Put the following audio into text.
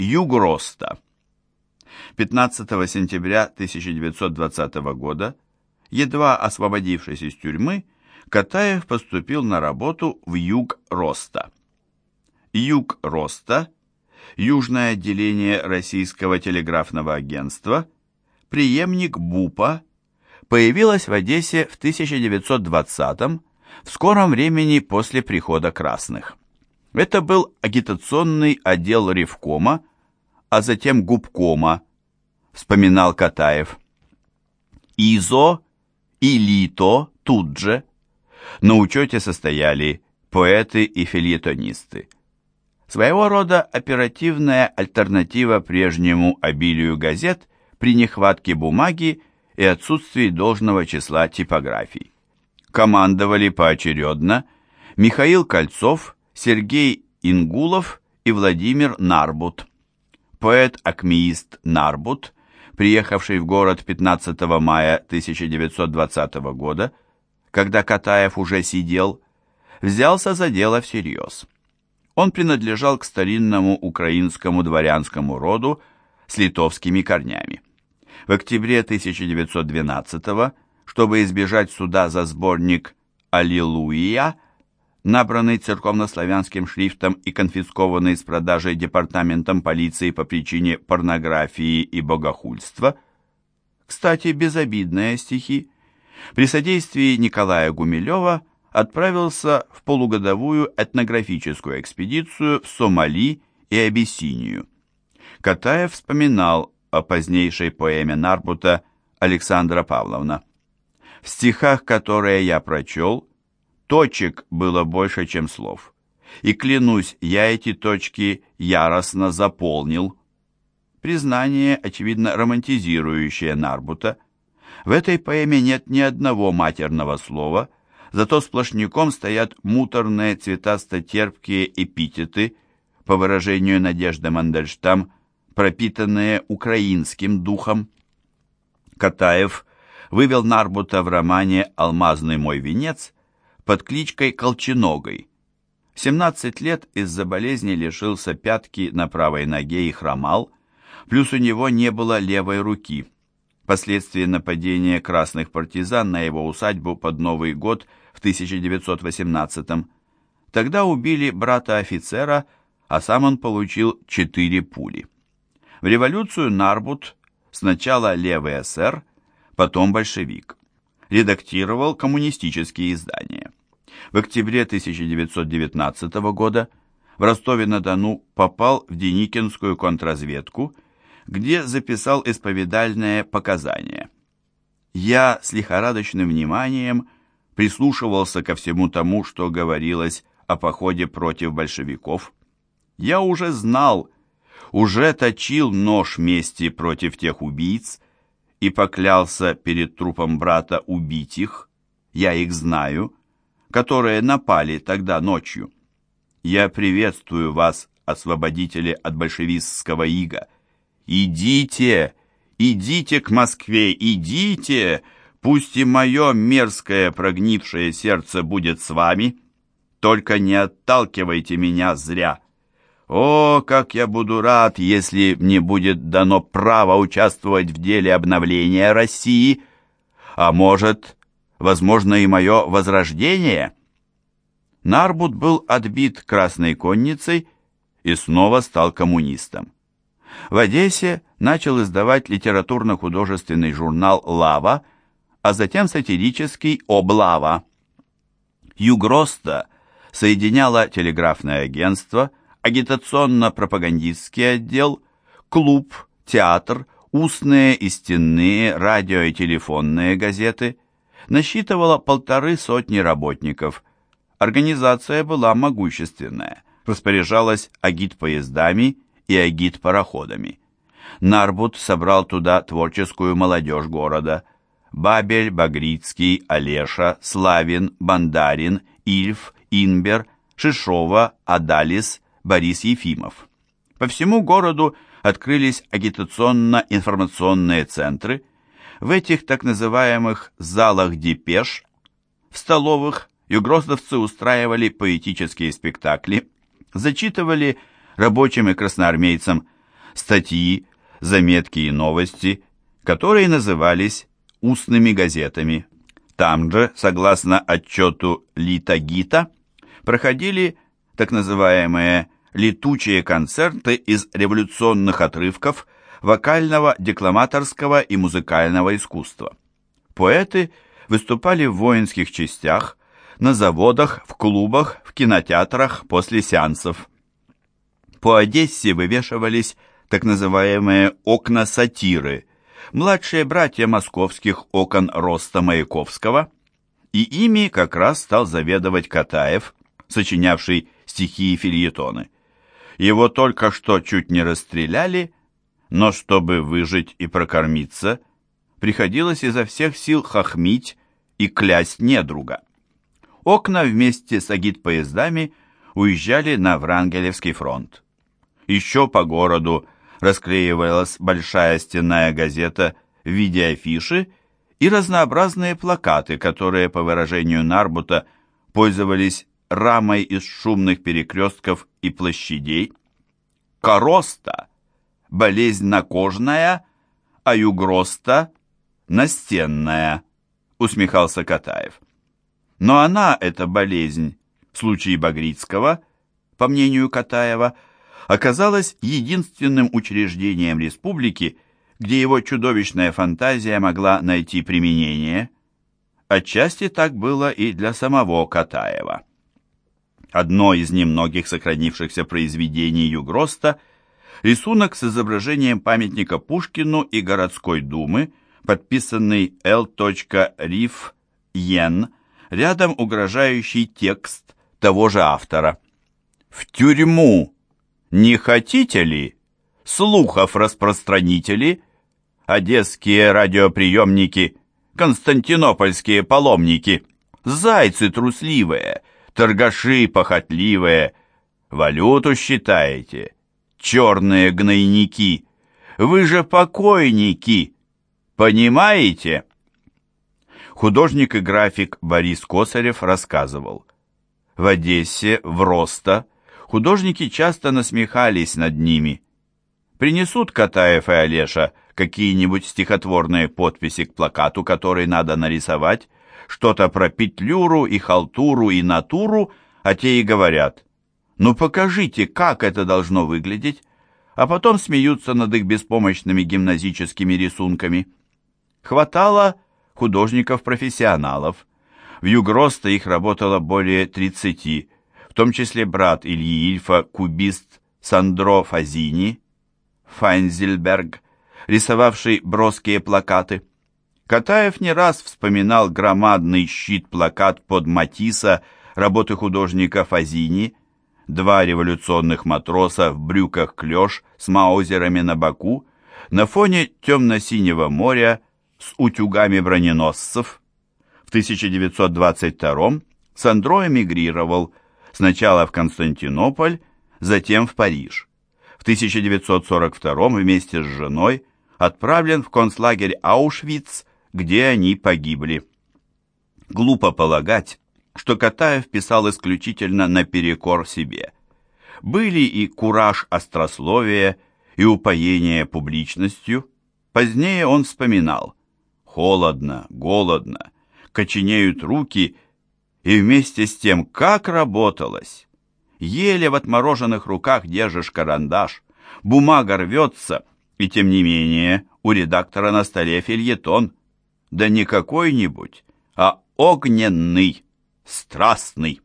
Юг роста. 15 сентября 1920 года, едва освободившись из тюрьмы, Катаев поступил на работу в Юг роста. Юг роста, южное отделение Российского телеграфного агентства, преемник БУПа, появилась в Одессе в 1920 в скором времени после прихода красных. Это был агитационный отдел Ревкома, а затем Губкома, вспоминал Катаев. ИЗО и ЛИТО тут же. На учете состояли поэты и фельетонисты. Своего рода оперативная альтернатива прежнему обилию газет при нехватке бумаги и отсутствии должного числа типографий. Командовали поочередно Михаил Кольцов, Сергей Ингулов и Владимир Нарбут. Поэт-акмеист Нарбут, приехавший в город 15 мая 1920 года, когда Катаев уже сидел, взялся за дело всерьез. Он принадлежал к старинному украинскому дворянскому роду с литовскими корнями. В октябре 1912 чтобы избежать суда за сборник «Аллилуйя», набранный церковнославянским шрифтом и конфискованный с продажей департаментом полиции по причине порнографии и богохульства. Кстати, безобидные стихи. При содействии Николая Гумилева отправился в полугодовую этнографическую экспедицию в Сомали и Абиссинию. Катаев вспоминал о позднейшей поэме Нарбута Александра Павловна. В стихах, которые я прочел, точек было больше, чем слов. И клянусь, я эти точки яростно заполнил. Признание, очевидно, романтизирующее Нарбута. В этой поэме нет ни одного матерного слова, зато сплошняком стоят муторные цветасто-терпкие эпитеты, по выражению Надежды Мандельштам, пропитанные украинским духом. Катаев вывел Нарбута в романе «Алмазный мой венец» под кличкой Колченогой. В 17 лет из-за болезни лишился пятки на правой ноге и хромал, плюс у него не было левой руки. Последствия нападения красных партизан на его усадьбу под Новый год в 1918 -м. Тогда убили брата офицера, а сам он получил четыре пули. В революцию Нарбут, сначала левый эсер, потом большевик. Редактировал коммунистические издания. В октябре 1919 года в Ростове-на-Дону попал в Деникинскую контрразведку, где записал исповедальное показание. Я с лихорадочным вниманием прислушивался ко всему тому, что говорилось о походе против большевиков. Я уже знал, уже точил нож мести против тех убийц, и поклялся перед трупом брата убить их, я их знаю, которые напали тогда ночью. Я приветствую вас, освободители от большевистского ига. Идите, идите к Москве, идите, пусть и мое мерзкое прогнившее сердце будет с вами, только не отталкивайте меня зря». О, как я буду рад, если мне будет дано право участвовать в деле обновления России, а может, возможно, и мое возрождение. Нарбут был отбит Красной конницей и снова стал коммунистом. В Одессе начал издавать литературно-художественный журнал «Лава», а затем сатирический «Облава». Югроста соединяла телеграфное агентство – агитационно-пропагандистский отдел, клуб, театр, устные и стенные, радио и телефонные газеты. Насчитывала полторы сотни работников. Организация была могущественная, распоряжалась агитпоездами и агитпароходами. Нарбут собрал туда творческую молодежь города. Бабель, Багрицкий, Олеша, Славин, Бандарин, Ильф, Инбер, Шишова, Адалис – Борис Ефимов. По всему городу открылись агитационно-информационные центры. В этих так называемых «залах депеш» в столовых югрословцы устраивали поэтические спектакли, зачитывали рабочим и красноармейцам статьи, заметки и новости, которые назывались устными газетами. Там же, согласно отчету Лита Гита, проходили так называемые летучие концерты из революционных отрывков вокального, декламаторского и музыкального искусства. Поэты выступали в воинских частях, на заводах, в клубах, в кинотеатрах после сеансов. По Одессе вывешивались так называемые окна-сатиры, младшие братья московских окон Роста Маяковского, и ими как раз стал заведовать Катаев, сочинявший стихи и фильетоны. Его только что чуть не расстреляли, но чтобы выжить и прокормиться, приходилось изо всех сил хохмить и клясть недруга. Окна вместе с агитпоездами уезжали на Врангелевский фронт. Еще по городу расклеивалась большая стенная газета в виде афиши и разнообразные плакаты, которые, по выражению Нарбута, пользовались рамой из шумных перекрестков и площадей. Короста – болезнь накожная, а югроста – настенная, усмехался Катаев. Но она, эта болезнь, в случае Багрицкого, по мнению Катаева – оказалось единственным учреждением республики, где его чудовищная фантазия могла найти применение. Отчасти так было и для самого Катаева. Одно из немногих сохранившихся произведений Югроста – рисунок с изображением памятника Пушкину и городской думы, подписанный Л. Риф Йен, рядом угрожающий текст того же автора. «В тюрьму!» Не хотите ли? Слухов распространители, одесские радиоприемники, константинопольские паломники, зайцы трусливые, торгаши похотливые, валюту считаете, черные гнойники, вы же покойники, понимаете? Художник и график Борис Косарев рассказывал. В Одессе, в Роста, художники часто насмехались над ними. Принесут Катаев и Олеша какие-нибудь стихотворные подписи к плакату, который надо нарисовать, что-то про петлюру и халтуру и натуру, а те и говорят, «Ну покажите, как это должно выглядеть», а потом смеются над их беспомощными гимназическими рисунками. Хватало художников-профессионалов. В Югроста их работало более 30, том числе брат Ильи Ильфа, кубист Сандро Фазини, Файнзельберг, рисовавший броские плакаты. Катаев не раз вспоминал громадный щит-плакат под Матисса работы художника Фазини, два революционных матроса в брюках клеш с маузерами на боку, на фоне темно-синего моря с утюгами броненосцев. В 1922 Сандро эмигрировал, сначала в Константинополь, затем в Париж. В 1942 вместе с женой отправлен в концлагерь Аушвиц, где они погибли. Глупо полагать, что Катаев писал исключительно наперекор себе. Были и кураж острословия, и упоение публичностью. Позднее он вспоминал «Холодно, голодно, коченеют руки и вместе с тем, как работалось! Еле в отмороженных руках держишь карандаш, бумага рвется, и тем не менее у редактора на столе фильетон. Да не какой-нибудь, а огненный, страстный.